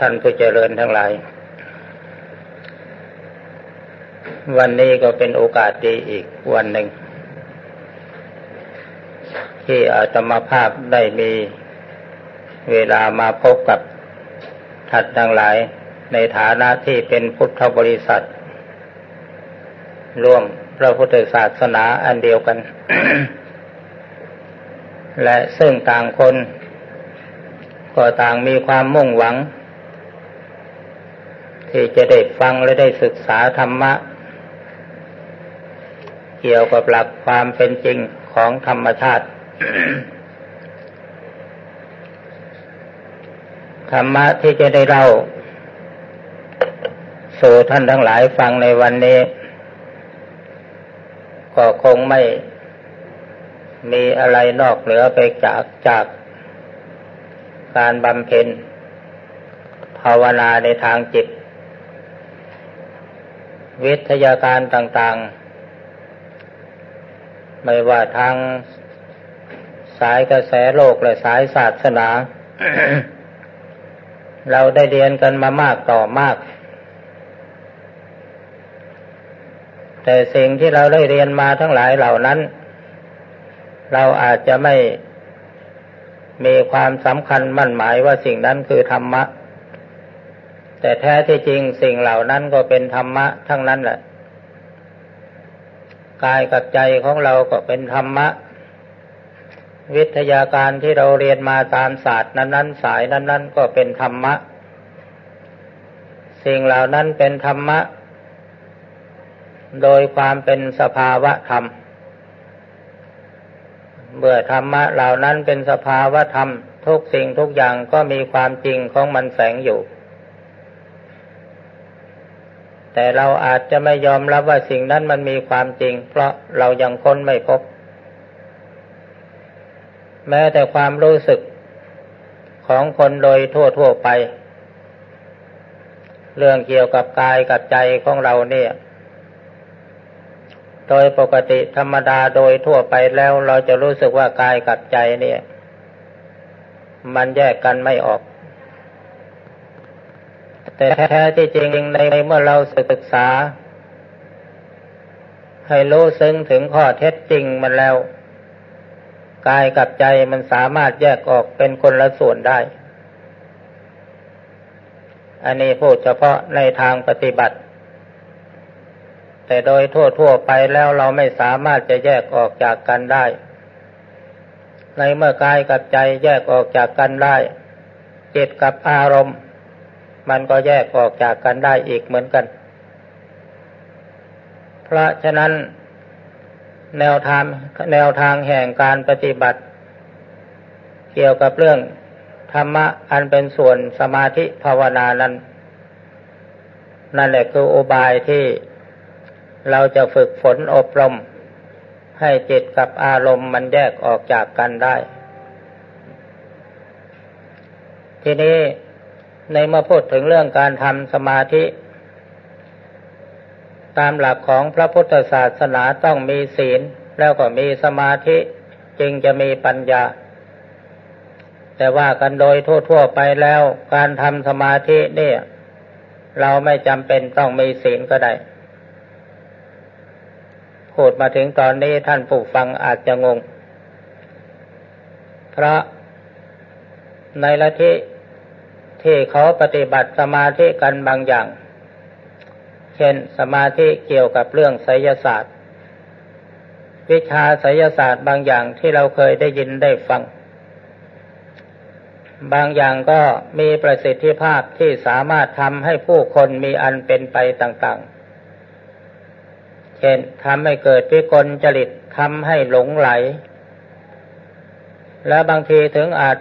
ท่านผู้เจริญทั้งหลาย วันนี้ก็เป็นโอกาสดีอีกวันหนึ่ง ที่อาตมาภาพได้มีเวลามาพบกับทัดทั้งหลาย ในฐานะที่เป็นพุทธบริษัท ร่วมพระพุทธศาสนาอันเดียวกัน และซึ่งต่างคนก็ต่างมีความมุ่งหวัง ที่จะได้ฟังและได้ศึกษาธรรมะ เกี่ยวกับหลักความเป็นจริงของธรรมชาติ ธรรมะที่จะได้เล่าสู่ท่านทั้งหลายฟังในวันนี้ ก็คงไม่มีอะไรนอกเหนือไปจากจากการบำเพ็ญภาวนาในทางจิต วิทยาการต่างๆ ไม่ว่าทางสายกระแสโลกและสายศาสนา เราได้เรียนกันมามากต่อมาก แต่สิ่งที่เราได้เรียนมาทั้งหลายเหล่านั้น เราอาจจะไม่มีความสำคัญมั่นหมายว่าสิ่งนั้นคือธรรมะ แต่แท้ที่จริงสิ่งเหล่านั้นก็เป็นธรรมะทั้งนั้นแหละ กายกับใจของเราก็เป็นธรรมะ วิทยาการที่เราเรียนมาตามศาสตร์นั้น ๆ สายนั้น ๆ ก็เป็นธรรมะ สิ่งเหล่านั้นเป็นธรรมะ โดยความเป็นสภาวะธรรม เมื่อธรรมะเหล่านั้นเป็นสภาวะธรรม ทุกสิ่งทุกอย่างก็มีความจริงของมันแฝงอยู่ แต่เราอาจจะไม่ยอมรับว่าสิ่งนั้นมันมีความจริง เพราะเรายังค้นไม่พบ แม้แต่ความรู้สึกของคนโดยทั่วๆไป เรื่องเกี่ยวกับกายกับใจของเราเนี่ย โดยปกติธรรมดาโดยทั่วไปแล้วเราจะรู้สึกว่ากายกับใจเนี่ย มันแยกกันไม่ออก แต่แท้ที่จริงในเมื่อเราศึกษา ให้รู้ซึ้งถึงข้อเท็จจริงมันแล้ว กายกับใจมันสามารถแยกออกเป็นคนละส่วนได้ อันนี้พูดเฉพาะในทางปฏิบัติ แต่โดยทั่วๆไปแล้วเราไม่สามารถจะแยกออกจากกันได้ ในเมื่อกายกับใจแยกออกจากกันได้จิตกับอารมณ์ มันก็แยกออกจากกันได้อีกเหมือนกัน เพราะฉะนั้น แนวทางแนวทางแห่งการปฏิบัติ เกี่ยวกับเรื่องธรรมะอันเป็นส่วนสมาธิภาวนานั้น นั่นแหละคืออุบายที่เราจะฝึกฝนอบรม ให้จิตกับอารมณ์มันแยกออกจากกันได้ ทีนี้ ในเมื่อพูดถึงเรื่องการทำสมาธิ ตามหลักของพระพุทธศาสนาต้องมีศีลแล้วก็มีสมาธิจึงจะมีปัญญา แต่ว่ากันโดยทั่วๆไปแล้ว การทำสมาธิเนี่ย เราไม่จำเป็นต้องมีศีลก็ได้พูดมาถึงตอนนี้ท่านผู้ฟังอาจจะงง เพราะในละที่ ที่เขาปฏิบัติสมาธิกันบางอย่าง เช่นสมาธิเกี่ยวกับเรื่องไสยศาสตร์ วิชาไสยศาสตร์บางอย่างที่เราเคยได้ยินได้ฟัง บางอย่างก็มีประสิทธิภาพที่สามารถทำให้ผู้คนมีอันเป็นไปต่าง ๆ เช่นทำให้เกิดวิกลจริตทำให้หลงไหล และบางทีถึงอาจ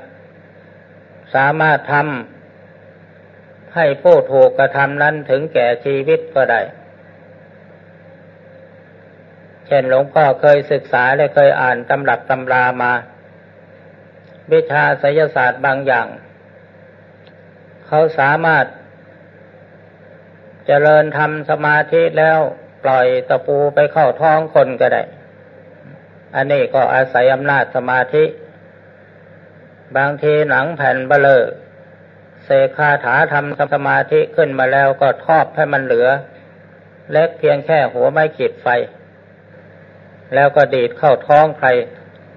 สามารถทำ ให้ผู้ถูกกระทำนั้นถึงแก่ชีวิตก็ได้ เช่นหลวงพ่อเคยศึกษาและเคยอ่านตำรับตำรามา วิชาไสยศาสตร์บางอย่าง เขาสามารถเจริญทำสมาธิแล้วปล่อยตะปูไปเข้าท้องคนก็ได้ อันนี้ก็อาศัยอำนาจสมาธิ บางทีหนังแผ่นเบลอ เสกคาถาทำสมาธิขึ้นมาแล้วก็ทอบให้มันเหลือ เล็กเพียงแค่หัวไม้ขีดไฟ แล้วก็ดีดเข้าท้องใคร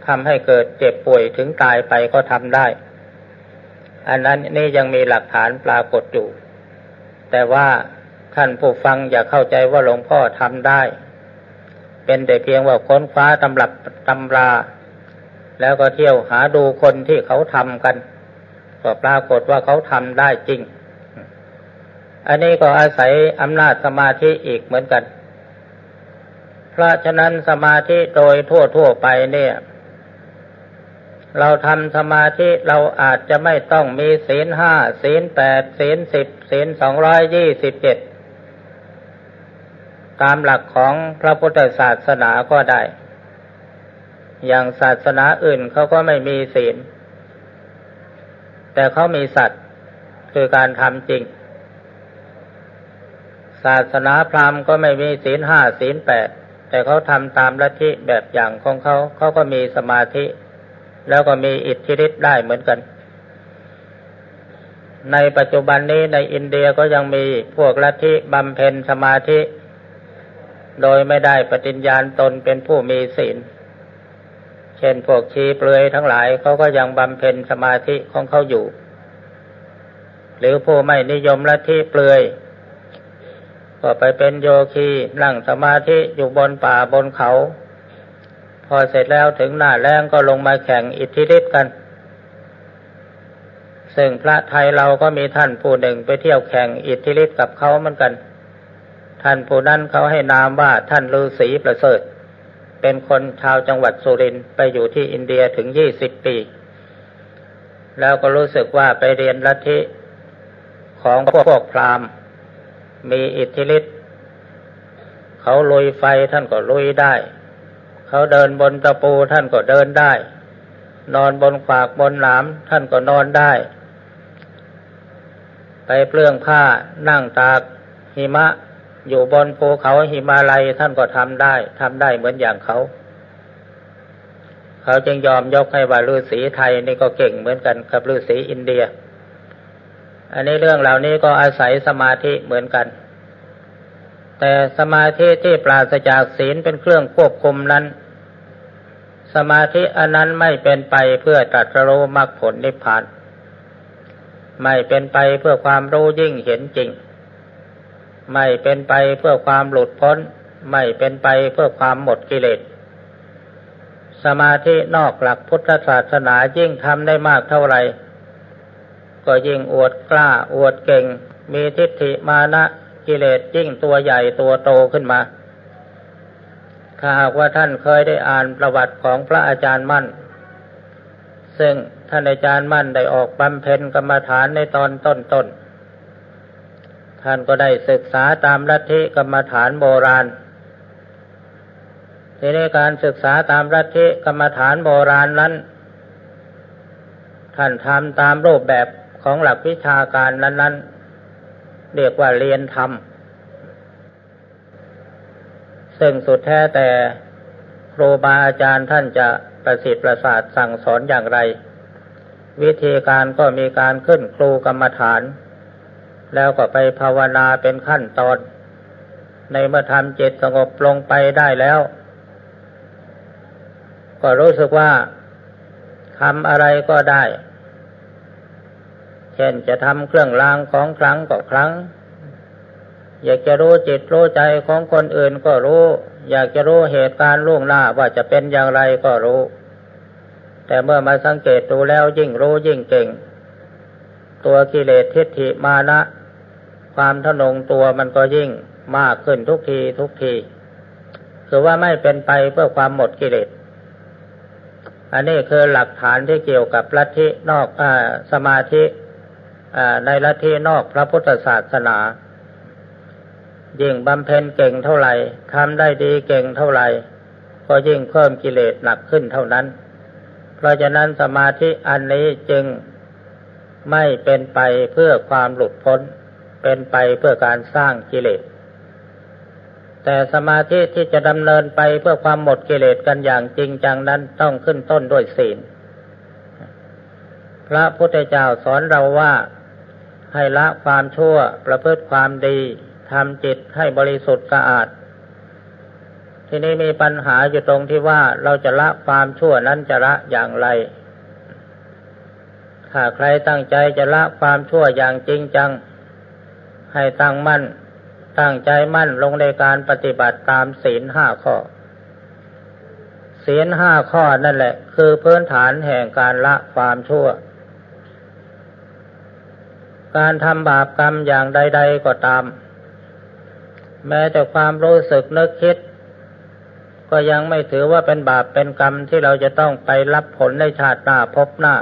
ทำให้เกิดเจ็บป่วยถึงตายไปก็ทำได้ อันนั้นนี่ยังมีหลักฐานปรากฏอยู่ แต่ว่าท่านผู้ฟังอย่าเข้าใจว่าหลวงพ่อทำได้ เป็นแต่เพียงว่าค้นคว้าตำรับตำรา แล้วก็เที่ยวหาดูคนที่เขาทำกัน ก็ปรากฏว่าเขาทำได้จริง อันนี้ก็อาศัยอำนาจสมาธิอีกเหมือนกัน เพราะฉะนั้นสมาธิโดยทั่วทั่วไปเนี่ย เราทำสมาธิเราอาจจะไม่ต้องมีศีลห้าศีลแปดศีลสิบศีลสองร้อยยี่สิบเจ็ดตามหลักของพระพุทธศาสนาก็ได้ อย่างศาสนาอื่นเขาก็ไม่มีศีล แต่เขามีสัตว์คือการทำจริง ศาสนาพราหมณ์ก็ไม่มีศีลห้าศีลแปดแต่เขาทำตามลัทธิแบบอย่างของเขา เขาก็มีสมาธิ แล้วก็มีอิทธิฤทธิ์ได้เหมือนกัน ในปัจจุบันนี้ในอินเดียก็ยังมีพวกลัทธิบำเพ็ญสมาธิ โดยไม่ได้ปฏิญญาณตนเป็นผู้มีศีล ช่นพวกชีเปลือยทั้งหลายเขาก็ยังบำเพ็ญสมาธิของเขาอยู่ หรือผู้ไม่นิยมละที่เปลือยก็ไปเป็นโยคีนั่งสมาธิอยู่บนป่าบนเขา พอเสร็จแล้วถึงหน้าแรงก็ลงมาแข่งอิทธิฤทธิ์กัน ซึ่งพระไทยเราก็มีท่านผู้หนึ่งไปเที่ยวแข่งอิทธิฤทธิ์กับเขาเหมือนกัน ท่านผู้นั้นเขาให้นามว่าท่านฤาษีประเสริฐ เป็นคนชาวจังหวัดสุรินทร์ไปอยู่ที่อินเดียถึงยี่สิบปี แล้วก็รู้สึกว่าไปเรียนลัทธิของพวกพราหมณ์ มีอิทธิฤทธิ์เขาลุยไฟท่านก็ลุยได้ เขาเดินบนตะปูท่านก็เดินได้ นอนบนขวากบนหนามท่านก็นอนได้ ไปเปลื้องผ้านั่งตากหิมะ อยู่บนภูเขาหิมาลัยท่านก็ทำได้ทำได้เหมือนอย่างเขา เขาจึงยอมยกให้ว่าฤาษีไทยนี่ก็เก่งเหมือนกันกับฤาษีอินเดีย อันนี้เรื่องเหล่านี้ก็อาศัยสมาธิเหมือนกัน แต่สมาธิที่ปราศจากศีลเป็นเครื่องควบคุมนั้น สมาธิอันนั้นไม่เป็นไปเพื่อตรัสรู้มรรคผลนิพพาน ไม่เป็นไปเพื่อความรู้ยิ่งเห็นจริง ไม่เป็นไปเพื่อความหลุดพ้น ไม่เป็นไปเพื่อความหมดกิเลส สมาธินอกหลักพุทธศาสนายิ่งทำได้มากเท่าไหร่ ก็ยิ่งอวดกล้าอวดเก่ง มีทิฏฐิมานะกิเลสยิ่งตัวใหญ่ตัวโตขึ้นมา ถ้าหากว่าท่านเคยได้อ่านประวัติของพระอาจารย์มั่น ซึ่งท่านอาจารย์มั่นได้ออกบำเพ็ญกรรมฐานในตอนต้นๆ ท่านก็ได้ศึกษาตามลัทธิกรรมฐานโบราณทีนี้การศึกษาตามลัทธิกรรมฐานโบราณนั้น ท่านทำตามรูปแบบของหลักวิชาการนั้นๆ เรียกว่าเรียนธรรม ซึ่งสุดแท้แต่ครูบาอาจารย์ท่านจะประสิทธิ์ประสาทสั่งสอนอย่างไร วิธีการก็มีการขึ้นครูกรรมฐาน แล้วก็ไปภาวนาเป็นขั้นตอน ในเมื่อทำจิตสงบลงไปได้แล้ว ก็รู้สึกว่าทำอะไรก็ได้ เช่นจะทำเครื่องรางของครั้งก็ครั้ง อยากจะรู้จิตรู้ใจของคนอื่นก็รู้ อยากจะรู้เหตุการณ์ล่วงหน้าว่าจะเป็นอย่างไรก็รู้ แต่เมื่อมาสังเกตดูแล้วยิ่งรู้ยิ่งเก่ง ตัวกิเลสทิฏฐิมานะ ความทนงตัวมันก็ยิ่งมากขึ้นทุกทีทุกที คือว่าไม่เป็นไปเพื่อความหมดกิเลส อันนี้คือหลักฐานที่เกี่ยวกับลัทธินอกอสมาธิในลัทธินอกพระพุทธศาสนา ยิ่งบำเพ็ญเก่งเท่าไหร่ทำได้ดีเก่งเท่าไหร่ ก็ยิ่งเพิ่มกิเลสหนักขึ้นเท่านั้น เพราะฉะนั้นสมาธิอันนี้จึงไม่เป็นไปเพื่อความหลุดพ้น เป็นไปเพื่อการสร้างกิเลส แต่สมาธิที่จะดำเนินไปเพื่อความหมดกิเลสกันอย่างจริงจังนั้นต้องขึ้นต้นด้วยศีล พระพุทธเจ้าสอนเราว่าให้ละความชั่วประพฤติความดีทำจิตให้บริสุทธิ์สะอาด ทีนี้มีปัญหาอยู่ตรงที่ว่าเราจะละความชั่วนั้นจะละอย่างไร ถ้าใครตั้งใจจะละความชั่วอย่างจริงจัง ให้ตั้งมั่น ตั้งใจมั่นลงในการปฏิบัติตามศีลห้าข้อ ศีลห้าข้อนั่นแหละ คือพื้นฐานแห่งการละความชั่ว การทำบาปกรรมอย่างใด ๆก็ตาม แม้แต่ความรู้สึกนึกคิด ก็ยังไม่ถือว่าเป็นบาปเป็นกรรมที่เราจะต้องไปรับผลในชาติหน้าพบหน้า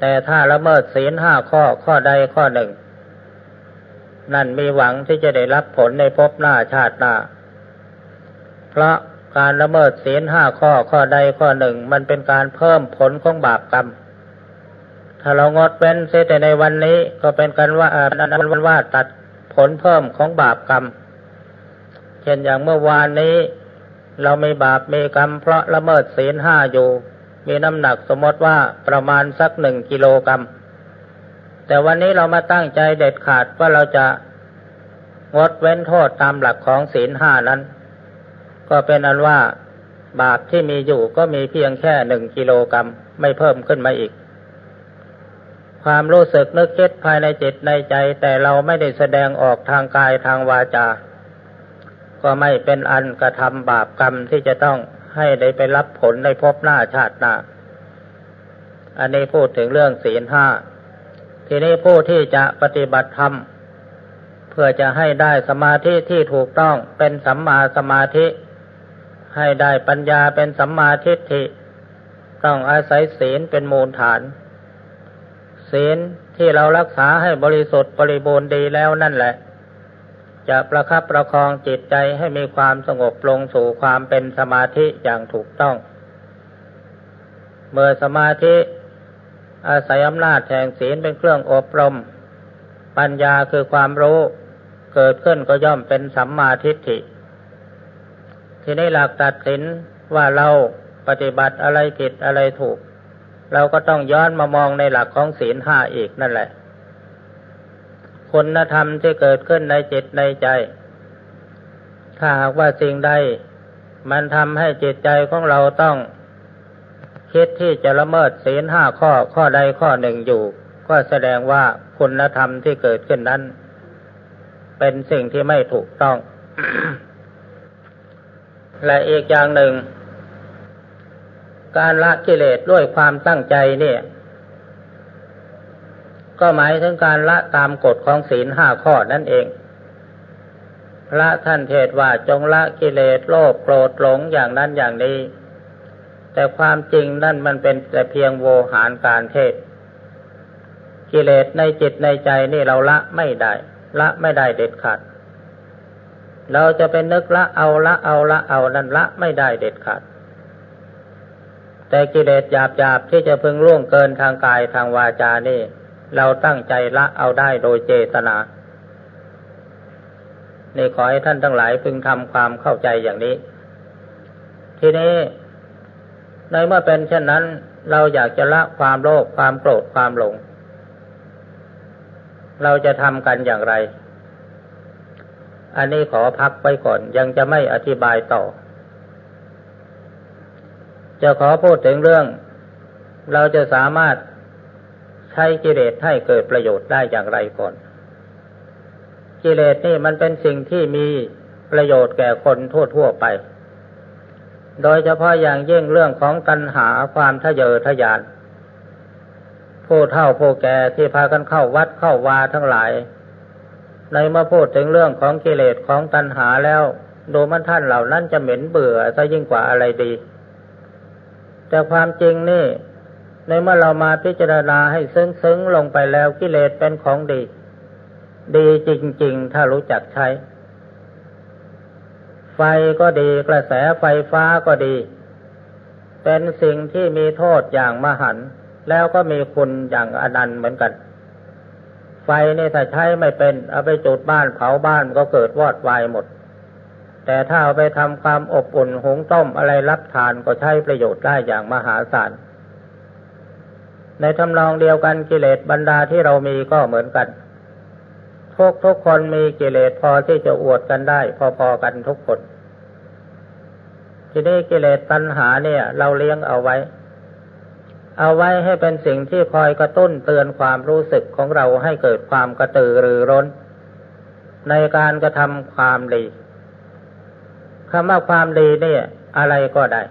แต่ถ้าละเมิดศีลห้าข้อข้อใดข้อหนึ่ง นั่นมีหวังที่จะได้รับผลในภพหน้าชาติหน้า เพราะการละเมิดศีลห้าข้อข้อใดข้อหนึ่ง มันเป็นการเพิ่มผลของบาปกรรม ถ้าเรางดเว้นเสียแต่ในวันนี้ก็เป็นกันว่าอันวันว่าตัดผลเพิ่มของบาปกรรม เช่นอย่างเมื่อวานนี้ เรามีบาปมีกรรม เพราะละเมิดศีลห้าอยู่ มีน้ำหนักสมมติว่าประมาณสักหนึ่งกิโลกรรัม แต่วันนี้เรามาตั้งใจเด็ดขาดว่าเราจะงดเว้นโทษตามหลักของศีลห้านั้น ก็เป็นอันว่าบาปที่มีอยู่ก็มีเพียงแค่หนึ่งกิโลกรรัมไม่เพิ่มขึ้นมาอีก ความรู้สึกนึกคิดภายในจิตในใจ แต่เราไม่ได้แสดงออกทางกายทางวาจา ก็ไม่เป็นอันกระทำบาปกรรมที่จะต้องให้ได้ไปรับผลในภพหน้าชาติหน้า อันนี้พูดถึงเรื่องศีลห้า ทีนี้ผู้ที่จะปฏิบัติธรรม เพื่อจะให้ได้สมาธิที่ถูกต้องเป็นสัมมาสมาธิ ให้ได้ปัญญาเป็นสัมมาทิฏฐิ ต้องอาศัยศีลเป็นมูลฐาน ศีลที่เรารักษาให้บริสุทธิ์บริบูรณ์ดีแล้วนั่นแหละ จะประคับประคองจิตใจให้มีความสงบลงสู่ความเป็นสมาธิอย่างถูกต้อง เมื่อสมาธิ อาศัยอำนาจแห่งศีลเป็นเครื่องอบรม ปัญญาคือความรู้เกิดขึ้นก็ย่อมเป็นสัมมาทิฏฐิ ที่นี้หลักตัดสินว่าเราปฏิบัติอะไรผิดอะไรถูก เราก็ต้องย้อนมามองในหลักของศีลห้าอีกนั่นแหละ คุณธรรมที่เกิดขึ้นในจิตในใจ ถ้าหากว่าสิ่งใดมันทำให้จิตใจของเราต้อง คิดที่จะละเมิดศีลห้าข้อข้อใดข้อหนึ่งอยู่ ก็แสดงว่าคุณธรรมที่เกิดขึ้นนั้น เป็นสิ่งที่ไม่ถูกต้อง และอีกอย่างหนึ่ง การละกิเลสด้วยความตั้งใจเนี่ย ก็หมายถึงการละตามกฎของศีลห้าข้อนั่นเองพระท่านเทศว่าจงละกิเลสโลภโกรธหลงอย่างนั้นอย่างนี้ แต่ความจริงนั่นมันเป็นแต่เพียงโวหารการเทศ กิเลสในจิตในใจนี่เราละไม่ได้ ละไม่ได้เด็ดขาด เราจะเป็นนึกละเอาละเอาละเอานั่นละไม่ได้เด็ดขาด แต่กิเลสหยาบหยาบที่จะพึงล่วงเกินทางกายทางวาจานี่ เราตั้งใจละเอาได้โดยเจตนานี่ขอให้ท่านทั้งหลายพึงทำความเข้าใจอย่างนี้ ทีนี้ ในเมื่อเป็นเช่นนั้น เราอยากจะละความโลภความโกรธความหลง เราจะทำกันอย่างไร อันนี้ขอพักไว้ก่อนยังจะไม่อธิบายต่อ จะขอพูดถึงเรื่อง เราจะสามารถใช้กิเลสให้เกิดประโยชน์ได้อย่างไรก่อน กิเลสนี่มันเป็นสิ่งที่มีประโยชน์แก่คนทั่วๆไป โดยเฉพาะอย่างยิ่งเรื่องของตัณหาความทะเยอทะยาน ผู้เฒ่าผู้แก่ที่พากันเข้าวัดเข้าวาทั้งหลาย ในเมื่อพูดถึงเรื่องของกิเลสของตัณหาแล้วดูมันท่านเหล่านั้นจะเหม็นเบื่อซะยิ่งกว่าอะไรดี แต่ความจริงนี่ ในเมื่อเรามาพิจารณาให้ซึ้งๆลงไปแล้วกิเลสเป็นของดี ดีจริง ๆ ถ้ารู้จักใช้ ไฟก็ดีกระแสไฟฟ้าก็ดี เป็นสิ่งที่มีโทษอย่างมหัน แล้วก็มีคุณอย่างอนันต์เหมือนกัน ไฟนี่ถ้าใช้ไม่เป็น เอาไปจุดบ้านเผาบ้านก็เกิดวอดวายหมด แต่ถ้าเอาไปทำความอบอุ่นหุงต้มอะไรรับทานก็ใช้ประโยชน์ได้อย่างมหาศาลในทำนองเดียวกันกิเลสบรรดาที่เรามีก็เหมือนกัน ทุกทุกคนมีกิเลสพอที่จะอวดกันได้ พอๆกันทุกคน ทีนี้กิเลสตัณหาเนี่ย เราเลี้ยงเอาไว้ เอาไว้ให้เป็นสิ่งที่คอยกระตุ้นเตือนความรู้สึกของเราให้เกิดความกระตือรือร้น ในการกระทำความดีคำว่าความดีเนี่ย อะไรก็ได้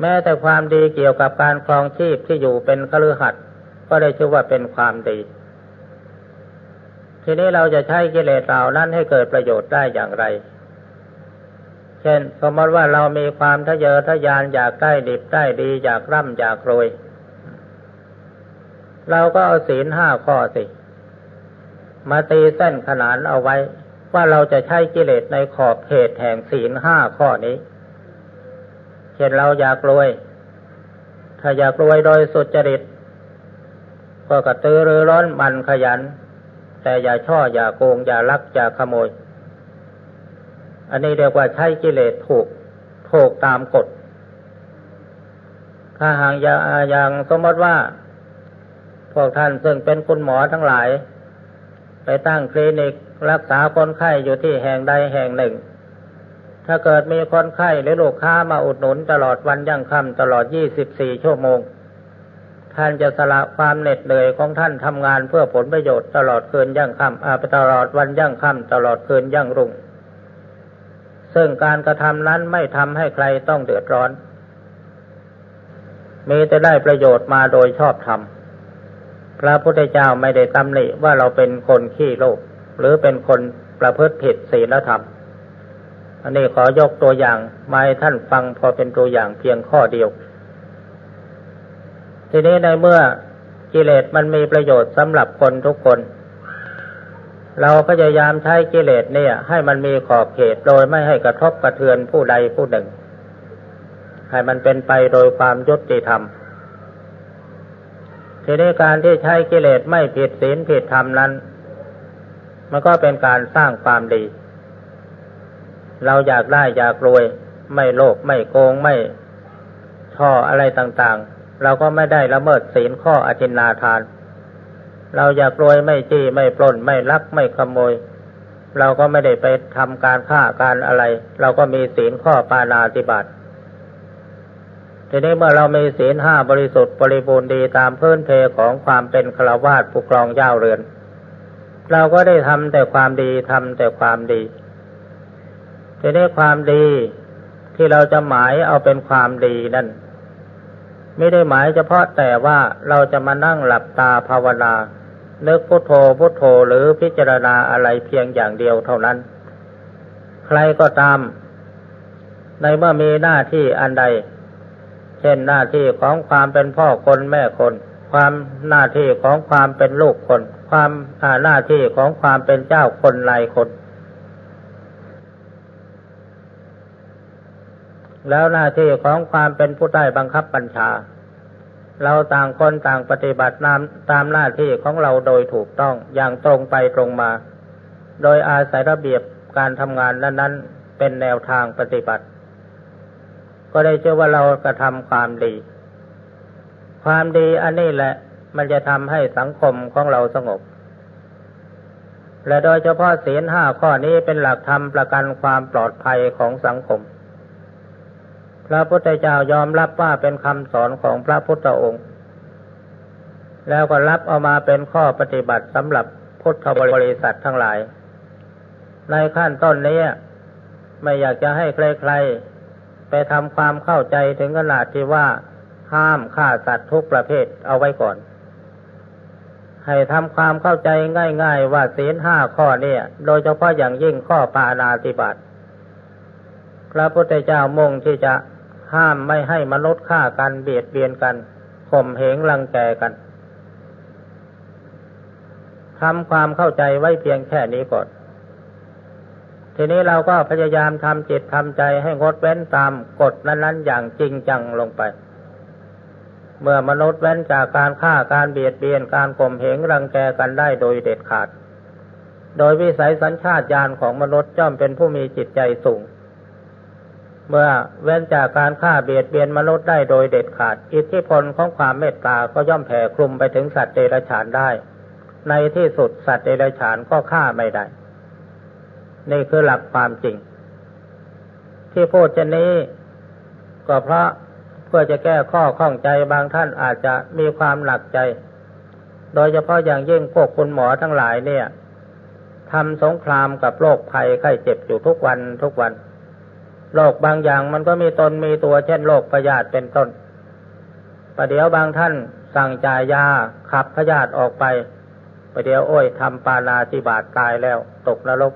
แม้แต่ความดีเกี่ยวกับการครองชีพที่อยู่เป็นคฤหัสถ์ก็ได้ชื่อว่าเป็นความดี ทีนี้เราจะใช้กิเลสเหล่านั้นให้เกิดประโยชน์ได้อย่างไร เช่น สมมติว่าเรามีความทะเยอทะยานอยากได้ดิบได้ดีอยากร่ำอยากรวย เราก็เอาศีลห้าข้อสิ มาตีเส้นขนานเอาไว้ ว่าเราจะใช้กิเลสในขอบเขตแห่งศีลห้าข้อนี้ เช่นเราอยากรวย ถ้าอยากรวยโดยสุจริตก็กระตือรือร้นมันขยัน แต่อย่าช่ออย่าโกง อย่าลัก อย่าขโมย อันนี้เรียกว่าใช้กิเลสถูกถูกตามกฎ ถ้าหางอย่างอย่างสมมติว่า พวกท่านซึ่งเป็นคุณหมอทั้งหลาย ไปตั้งคลินิกรักษาคนไข้อยู่ที่แห่งใดแห่งหนึ่ง ถ้าเกิดมีคนไข้หรือลูกค้ามาอุดหนุนตลอดวันยั่งค่ำตลอด 24 ชั่วโมง ท่านจะสละความเหน็ดเหนื่อยของท่านทำงานเพื่อผลประโยชน์ตลอดคืนยั่งค่ำอาตลอดวันยั่งค่ำตลอดคืนยั่งรุ่ง ซึ่งการกระทำนั้นไม่ทำให้ใครต้องเดือดร้อน มีแต่ได้ประโยชน์มาโดยชอบธรรมพระพุทธเจ้าไม่ได้ตำหนิว่าเราเป็นคนขี้โลภหรือเป็นคนประพฤติผิดศีลธรรม อันนี้ขอยกตัวอย่างมาให้ท่านฟังพอเป็นตัวอย่างเพียงข้อเดียว ทีนี้ในเมื่อกิเลสมันมีประโยชน์สำหรับคนทุกคน เราพยายามใช้กิเลสเนี่ย ให้มันมีขอบเขตโดยไม่ให้กระทบกระเทือนผู้ใดผู้หนึ่ง ให้มันเป็นไปโดยความยุติธรรมทีนี้การที่ใช้กิเลสไม่ผิดศีลผิดธรรมนั้น มันก็เป็นการสร้างความดี เราอยากได้อยากรวย ไม่โลภไม่โกงไม่ช่ออะไรต่างๆ เราก็ไม่ได้ละเมิดศีลข้ออธินนาทาน เราอยากรวยไม่จี้ไม่ปล้นไม่ลักไม่ขโมย เราก็ไม่ได้ไปทำการฆ่าการอะไร เราก็มีศีลข้อปานาติบัติทีนี้เมื่อเรามีศีลห้าบริสุทธิ์บริบูรณ์ดีตามพื้นเพของความเป็นฆราวาสผู้ครองเย้าเรือน เราก็ได้ทำแต่ความดีทำแต่ความดีทีนี้ความดีที่เราจะหมายเอาเป็นความดีนั่น ไม่ได้หมายเฉพาะแต่ว่าเราจะมานั่งหลับตาภาวนาเนึกพุโทโธพุโทโธหรือพิจารณาอะไรเพียงอย่างเดียวเท่านั้น ใครก็ตาม ในเมื่อมีหน้าที่อันใด เช่นหน้าที่ของความเป็นพ่อคนแม่คน ความหน้าที่ของความเป็นลูกคน ความหน้าที่ของความเป็นเจ้าคนนายคน แล้วหน้าที่ของความเป็นผู้ใต้บังคับบัญชา เราต่างคนต่างปฏิบัติตามตามหน้าที่ของเราโดยถูกต้องอย่างตรงไปตรงมา โดยอาศัยระเบียบการทำงานนั้นๆเป็นแนวทางปฏิบัติ ก็ได้เชื่อว่าเรากระทำความดี ความดีอันนี้แหละมันจะทำให้สังคมของเราสงบ และโดยเฉพาะศีลห้าข้อนี้เป็นหลักธรรมประกันความปลอดภัยของสังคม พระพุทธเจ้ายอมรับว่าเป็นคำสอนของพระพุทธองค์ แล้วก็รับเอามาเป็นข้อปฏิบัติสำหรับพุทธบริษัททั้งหลาย ในขั้นต้นนี้ไม่อยากจะให้ใครๆไปทำความเข้าใจถึงขนาดที่ว่าห้ามฆ่าสัตว์ทุกประเภทเอาไว้ก่อน ให้ทำความเข้าใจง่ายๆ ว่าศีลห้าข้อนี้โดยเฉพาะอย่างยิ่งข้อปานาติบาตพระพุทธเจ้ามุ่งที่จะ ห้ามไม่ให้มนุษย์ฆ่ากันเบียดเบียนกันข่มเหงรังแกกันทำความเข้าใจไว้เพียงแค่นี้ก่อน ทีนี้เราก็พยายามทำจิตทำใจให้งดเว้นตามกฎนั้นๆอย่างจริงจังลงไป เมื่อมนุษย์เว้นจากการฆ่าการเบียดเบียนการข่มเหงรังแกกันได้โดยเด็ดขาด โดยวิสัยสัญชาตญาณของมนุษย์ย่อมเป็นผู้มีจิตใจสูง เมื่อเว้นจากการฆ่าเบียดเบียนมนุษย์ได้โดยเด็ดขาด อิทธิพลของความเมตตาก็ย่อมแผ่คลุมไปถึงสัตว์เดรัจฉานได้ ในที่สุดสัตว์เดรัจฉานก็ฆ่าไม่ได้ นี่คือหลักความจริง ที่พูดเช่นนี้ ก็เพราะเพื่อจะแก้ข้อข้องใจบางท่านอาจจะมีความหนักใจ โดยเฉพาะอย่างยิ่งพวกคุณหมอทั้งหลายเนี่ยทำสงครามกับโรคภัยไข้เจ็บอยู่ทุกวันทุกวัน โรคบางอย่างมันก็มีตนมีตัวเช่นโรคพยาธิเป็นต้น ประเดี๋ยวบางท่านสั่งจ่ายยาขับพยาธิออกไป ประเดี๋ยวโอ้ยทำปานาติบาตตายแล้ว ตกนรก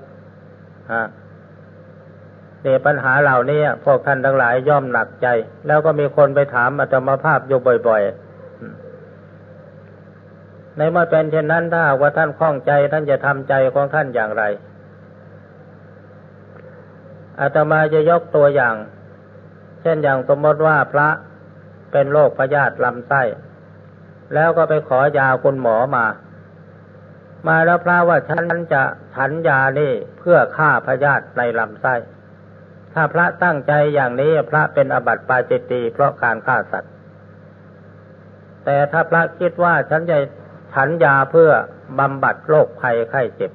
ฮะเนี่ยปัญหาเหล่านี้พวกท่านทั้งหลายย่อมหนักใจ แล้วก็มีคนไปถามอาตมาภาพอยู่บ่อยๆ ในเมื่อเป็นเช่นนั้นถ้าว่าท่านคล่องใจท่านจะทำใจของท่านอย่างไร อาตมาจะยกตัวอย่าง เช่นอย่างสมมติว่าพระเป็นโรคพยาธิลำไส้ แล้วก็ไปขอยาคุณหมอมา มาแล้วพระว่าฉันจะฉันยานี่เพื่อฆ่าพยาธิในลำไส้ ถ้าพระตั้งใจอย่างนี้พระเป็นอบัติปาจิตตีเพราะการฆ่าสัตว์ แต่ถ้าพระคิดว่าฉันจะฉันยาเพื่อบำบัดโรคภัยไข้เจ็บ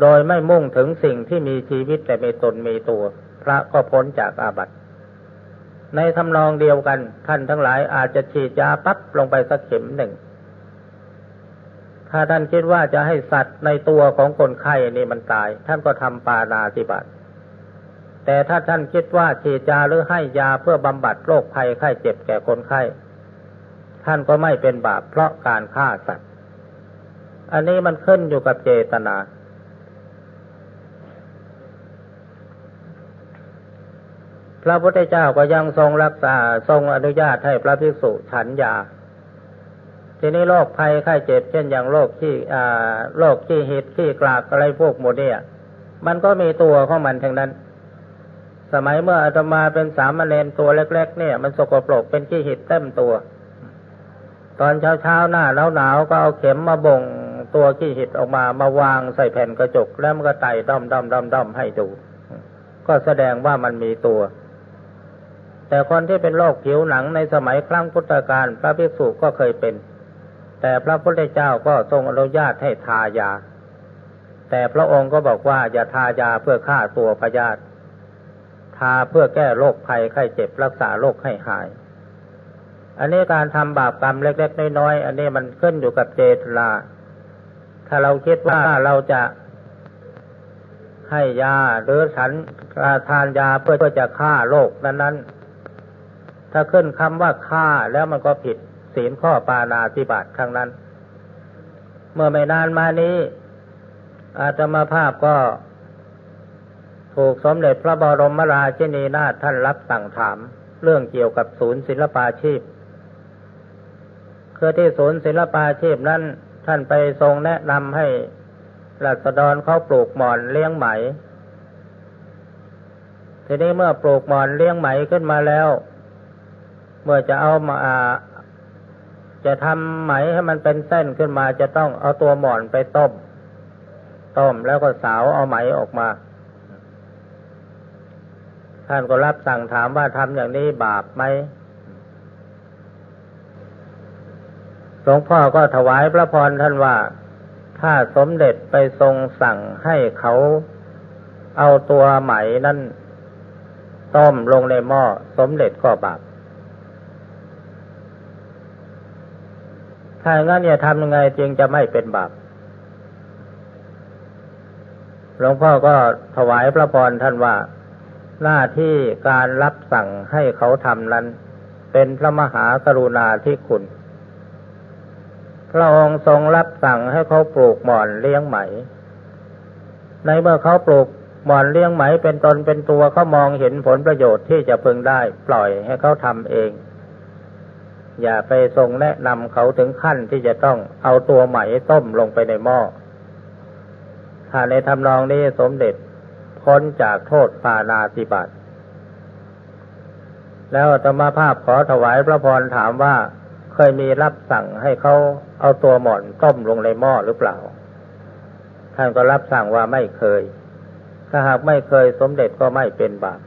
โดยไม่มุ่งถึงสิ่งที่มีชีวิตแต่มีตนมีตัว พระก็พ้นจากอาบัติ ในทำนองเดียวกัน ท่านทั้งหลายอาจจะฉีดยาปั๊บลงไปสักเข็มหนึ่ง ถ้าท่านคิดว่าจะให้สัตว์ในตัวของคนไข้นี่มันตาย ท่านก็ทำปานาติบัติแต่ถ้าท่านคิดว่าฉีดยาหรือให้ยาเพื่อบำบัดโรคภัยไข้เจ็บแก่คนไข้ ท่านก็ไม่เป็นบาปเพราะการฆ่าสัตว์ อันนี้มันขึ้นอยู่กับเจตนา ระพุทธเจ้าก็ยังทรงรักษาทรงอนุญาตให้พระภิกษุฉันยา ทีนี้โรคภัยไข้เจ็บเช่นอย่างโรคที่อ่าโรคที่หิดที่กลากอะไรพวกโมเนี่ยมันก็มีตัวของมันทั้งนั้น สมัยเมื่ออาตมาเป็นสามเณรตัวเล็ก ๆ เนี่ย มันสกปรกเป็นขี้หิดเต็มตัว ตอนเช้าๆหน้าหนาวๆก็เอาเข็มมาบ่งตัวขี้หิดออกมามาวางใส่แผ่นกระจกแล้วมันก็ไต่ด้อมด้อมด้อมด้อมให้ดู ก็แสดงว่ามันมีตัว แต่คนที่เป็นโรคผิวหนังในสมัยครั้งพุทธกาลพระภิกษุก็เคยเป็น แต่พระพุทธเจ้าก็ทรงอนุญาตให้ทายา แต่พระองค์ก็บอกว่าอย่าทายาเพื่อฆ่าตัวพยาธิทาเพื่อแก้โรคภัยไข้เจ็บรักษาโรคให้หาย อันนี้การทำบาปกรรมเล็กๆน้อยๆอันนี้มันขึ้นอยู่กับเจตนาถ้าเราคิดว่าเราจะให้ยาหรือฉันทานยาเพื่อจะฆ่าโรคนั้นๆ ถ้าขึ้นคำว่าฆ่าแล้วมันก็ผิดศีลข้อปานาติบาตครั้งนั้น เมื่อไม่นานมานี้ อาตมาภาพก็ ถูกสมเด็จพระบรมราชินีนาถท่านรับสั่งถาม เรื่องเกี่ยวกับศูนย์ศิลปาชีพคือที่ศูนย์ศิลปาชีพนั้นท่านไปทรงแนะนำให้รัษฎรเขาปลูกหมอนเลี้ยงไหม ทีนี้เมื่อปลูกหมอนเลี้ยงไหมขึ้นมาแล้ว เมื่อจะเอามาจะทำไหมให้มันเป็นเส้นขึ้นมาจะต้องเอาตัวหมอนไปต้ม ต้มแล้วก็สาวเอาไหมออกมา ท่านก็รับสั่งถามว่าทำอย่างนี้บาปไหมหลวงพ่อก็ถวายพระพรท่านว่า ถ้าสมเด็จไปทรงสั่งให้เขาเอาตัวไหมนั้นต้มลงในหม้อสมเด็จก็บาป ถ้างั้นเนี่ยทำยังไงจึงจะไม่เป็นบาปหลวงพ่อก็ถวายพระพรท่านว่า หน้าที่การรับสั่งให้เขาทำนั้น เป็นพระมหากรุณาธิคุณ พระองค์ทรงรับสั่งให้เขาปลูกหมอนเลี้ยงไหม ในเมื่อเขาปลูกหมอนเลี้ยงไหมเป็นตนเป็นตัวเขามองเห็นผลประโยชน์ที่จะพึงได้ ปล่อยให้เขาทำเอง อย่าไปทรงแนะนำเขาถึงขั้นที่จะต้องเอาตัวไหมต้มลงไปในหม้อถ้าในทำนองนี้สมเด็จพ้นจากโทษปานาติบัตแล้วธรรมภาพขอถวายพระพรถามว่าเคยมีรับสั่งให้เขาเอาตัวหมอนต้มลงในหม้อหรือเปล่า ท่านก็รับสั่งว่าไม่เคย ถ้าหากไม่เคยสมเด็จก็ไม่เป็นบาป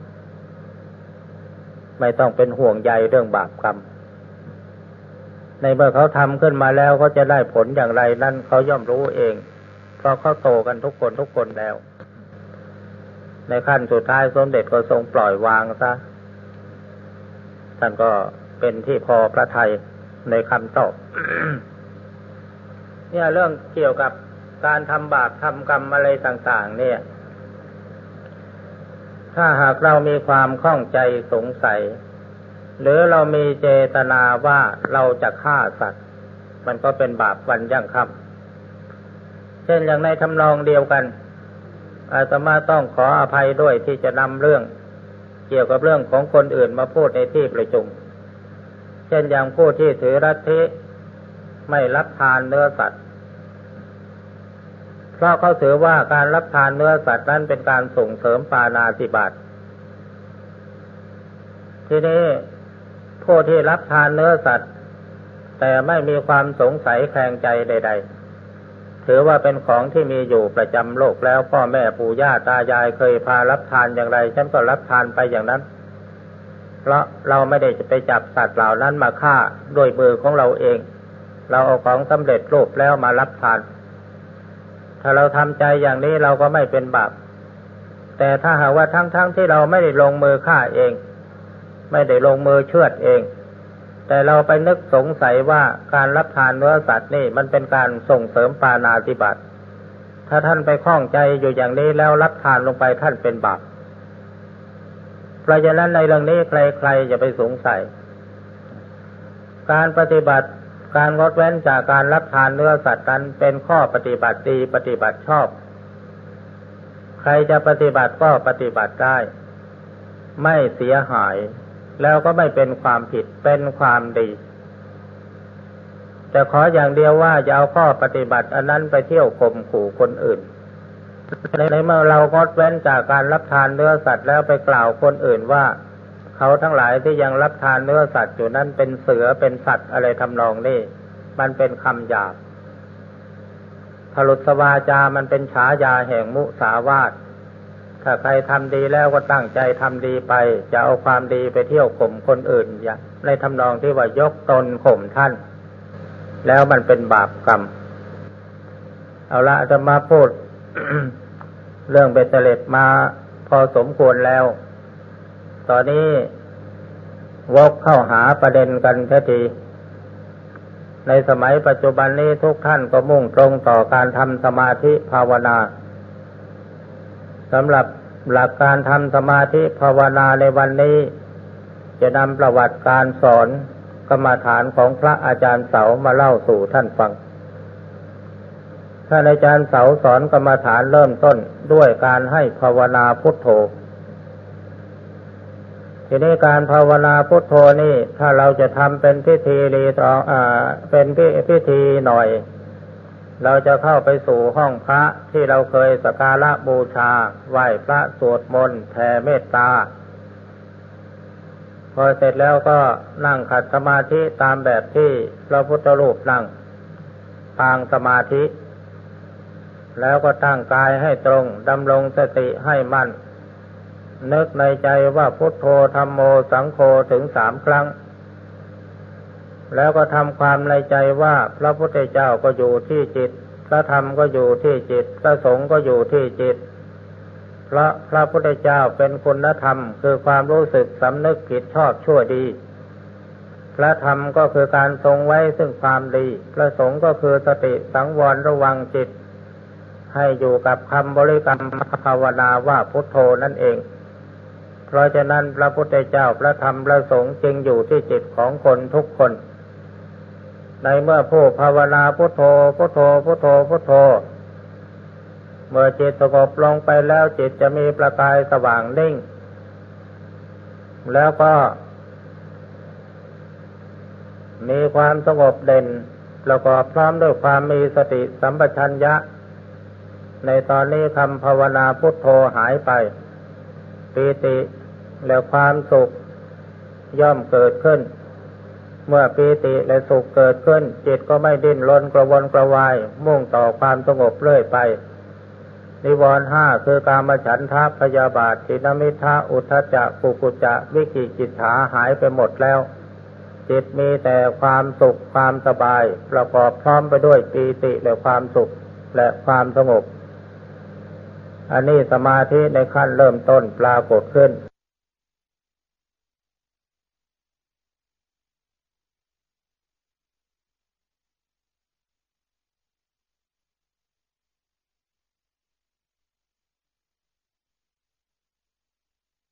ไม่ต้องเป็นห่วงใยเรื่องบาปกรรม ในเมื่อเขาทำขึ้นมาแล้วเขาจะได้ผลอย่างไรนั่นเขาย่อมรู้เอง เพราะเขาโตกันทุกคนทุกคนแล้ว ในขั้นสุดท้ายสมเด็จก็ทรงปล่อยวางซะท่านก็เป็นที่พอพระทัยในคำตอบเนี่ยเรื่องเกี่ยวกับการทำบาปทำกรรมอะไรต่าง ๆ เนี่ย ถ้าหากเรามีความข้องใจสงสัย หรือเรามีเจตนาว่าเราจะฆ่าสัตว์ มันก็เป็นบาปวันยั่งค่ำเช่นอย่างในทำนองเดียวกัน อาตมาต้องขออภัยด้วยที่จะนำเรื่องเกี่ยวกับเรื่องของคนอื่นมาพูดในที่ประชุม เช่นอย่างผู้ที่ถือรัฐิไม่รับทานเนื้อสัตว์ เพราะเขาถือว่าการรับทานเนื้อสัตว์นั้นเป็นการส่งเสริมปานาติบาตทีนี้ ผู้ที่รับทานเนื้อสัตว์ แต่ไม่มีความสงสัยแคลงใจใด ๆ ถือว่าเป็นของที่มีอยู่ประจำโลกแล้วพ่อแม่ปู่ย่าตายายเคยพารับทานอย่างไร ฉันก็รับทานไปอย่างนั้น เพราะเราไม่ได้จะไปจับสัตว์เหล่านั้นมาฆ่าด้วยมือของเราเอง เราเอาของสำเร็จรูปแล้วมารับทาน ถ้าเราทำใจอย่างนี้เราก็ไม่เป็นบาปแต่ถ้าหากว่าทั้งๆทที่เราไม่ได้ลงมือฆ่าเอง ไม่ได้ลงมือเชือดเอง แต่เราไปนึกสงสัยว่าการรับทานเนื้อสัตว์นี่มันเป็นการส่งเสริมปานาติบัติ ถ้าท่านไปคล้องใจอยู่อย่างนี้แล้วรับทานลงไปท่านเป็นบาปเพราะฉะนั้นในเรื่องนี้ใครๆจะไปสงสัย การปฏิบัติการงดเว้นจากการรับทานเนื้อสัตว์นั้นเป็นข้อปฏิบัติดีปฏิบัติชอบ ใครจะปฏิบัติก็ปฏิบัติได้ ไม่เสียหาย แล้วก็ไม่เป็นความผิดเป็นความดี แต่ขออย่างเดียวว่าอย่าเอาข้อปฏิบัติ อันนั้นไปเที่ยวข่มขู่คนอื่นในเมื่อเรางดเว้นจากการรับทานเนื้อสัตว์แล้วไปกล่าวคนอื่นว่า เขาทั้งหลายที่ยังรับทานเนื้อสัตว์อยู่นั้นเป็นเสือเป็นสัตว์อะไรทำนองนี้มันเป็นคำหยาบพลุสวาจามันเป็นฉายาแห่งมุสาวาท ถ้าใครทำดีแล้วก็ตั้งใจทำดีไป จะเอาความดีไปเที่ยวข่มคนอื่นอย่าในทำนองที่ว่ายกตนข่มท่าน แล้วมันเป็นบาปกรรม เอาละจะมาพูด เรื่องเบตเตเลตมาพอสมควรแล้ว ตอนนี้วกเข้าหาประเด็นกันแท้ทีในสมัยปัจจุบันนี้ทุกท่านก็มุ่งตรงต่อการทำสมาธิภาวนา สำหรับหลักการทำสมาธิภาวนาในวันนี้ จะนำประวัติการสอนกรรมฐานของพระอาจารย์เสามาเล่าสู่ท่านฟัง ท่านอาจารย์เสาสอนกรรมฐานเริ่มต้นด้วยการให้ภาวนาพุทโธ ทีนี้การภาวนาพุทโธนี่ถ้าเราจะทำเป็นพิธีรีตองอ่าเป็นพิธีหน่อย เราจะเข้าไปสู่ห้องพระที่เราเคยสักการะบูชา ไหว้พระสวดมนต์แผ่เมตตา พอเสร็จแล้วก็นั่งขัดสมาธิตามแบบที่พระพุทธรูปนั่งปางสมาธิ แล้วก็ตั้งกายให้ตรงดำรงสติให้มั่น นึกในใจว่าพุทโธธรรมโมสังโฆถึงสามครั้ง แล้วก็ทำความในใจว่าพระพุทธเจ้าก็อยู่ที่จิต พระธรรมก็อยู่ที่จิต พระสงฆ์ก็อยู่ที่จิตเพราะพระพุทธเจ้าเป็นคุณธรรม คือความรู้สึกสำนึกผิดชอบชั่วดี พระธรรมก็คือการทรงไว้ซึ่งความดี พระสงฆ์ก็คือสติสังวรระวังจิต ให้อยู่กับคำบริกรรมภาวนาว่าพุทโธนั่นเอง เพราะฉะนั้นพระพุทธเจ้าพระธรรมพระสงฆ์จึงอยู่ที่จิตของคนทุกคน ในเมื่อผู้ภาวนาพุทโธพุทโธพุทโธพุทโธ เมื่อจิตสงบลงไปแล้วจิตจะมีประกายสว่างนิ่ง แล้วก็ มีความสงบเด่นประกอบพร้อมด้วยความมีสติสัมปชัญญะ ในตอนนี้คำภาวนาพุทโธหายไปปีติแล้วความสุขย่อมเกิดขึ้น เมื่อปีติและสุขเกิดขึ้น จิตก็ไม่ดิ้นรนกระวนกระวาย มุ่งต่อความสงบเรื่อยไป นิวรณ์ห้าคือการมฉันทะพยาบาทจินมิทะอุทจจะปุกุจะวิกิจิตถาหายไปหมดแล้ว จิตมีแต่ความสุขความสบาย ประกอบพร้อมไปด้วยปีติและความสุขและความสงบอันนี้สมาธิในขั้นเริ่มต้นปรากฏขึ้น